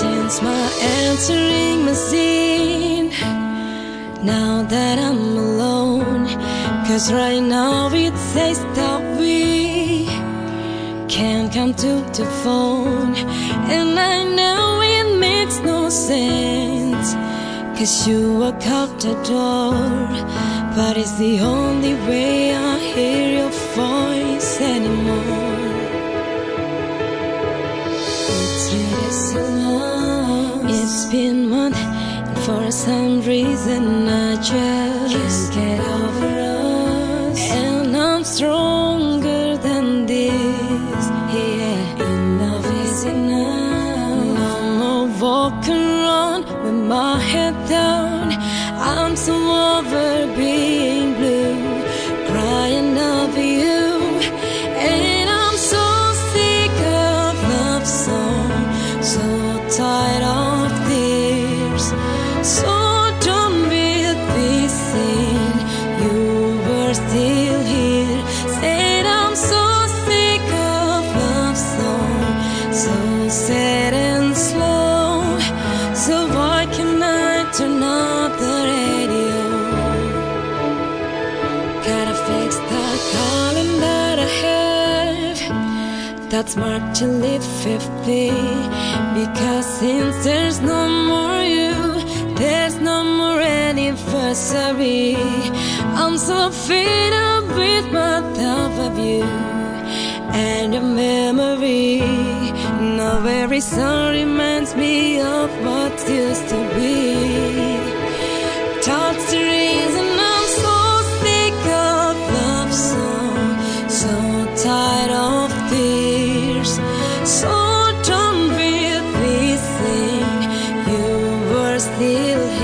chance my answering machine. Now that I'm alone Cause right now it says that we Can't come to the phone. And I know it makes no sense. Cause you walk out the door. But it's the only way I hear your voice anymore. It's been months, and for some reason I just can't get over stronger than this. Yeah, enough is enough. No more walking around with my head down. I'm so over being That's marked to live 50 Because since there's no more you There's no more anniversary. I'm so fed up with my thought of you And your memory. Now every song reminds me of what used to be still here.